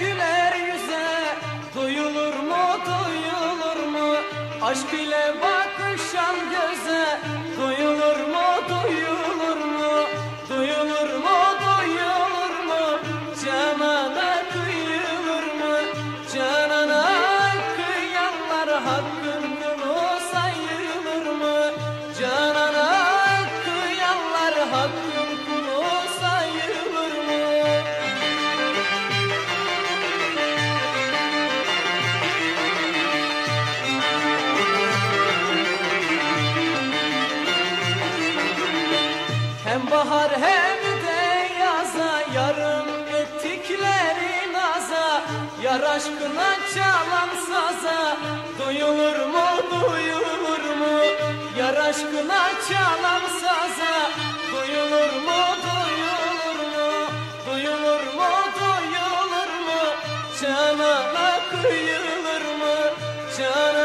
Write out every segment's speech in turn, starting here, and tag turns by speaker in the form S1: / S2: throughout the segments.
S1: Güler yüze. Duyulur mu duyulur mu? Aşk ile bakışan göze. Bahar hem de yaza Yarım ettikleri naza. Yar aşkına çalan saza Duyulur mu duyulur mu? Yar aşkına çalan saza Duyulur mu duyulur mu? Duyulur mu duyulur mu? Canana kıyılır mı? Canana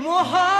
S1: Mua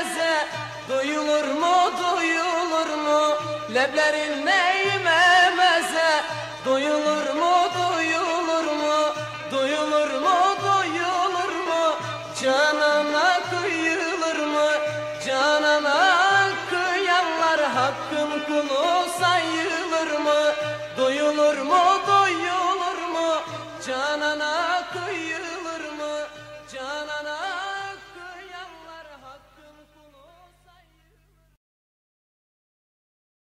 S1: seze Duyulur mu duyulur mu? Leblerin neyime meze? Duyulur mu duyulur mu? Duyulur mu duyulur mu? Canana kıyılır mı? Canana kıyanlar hakkın kulu sayılır mı? Duyulur mu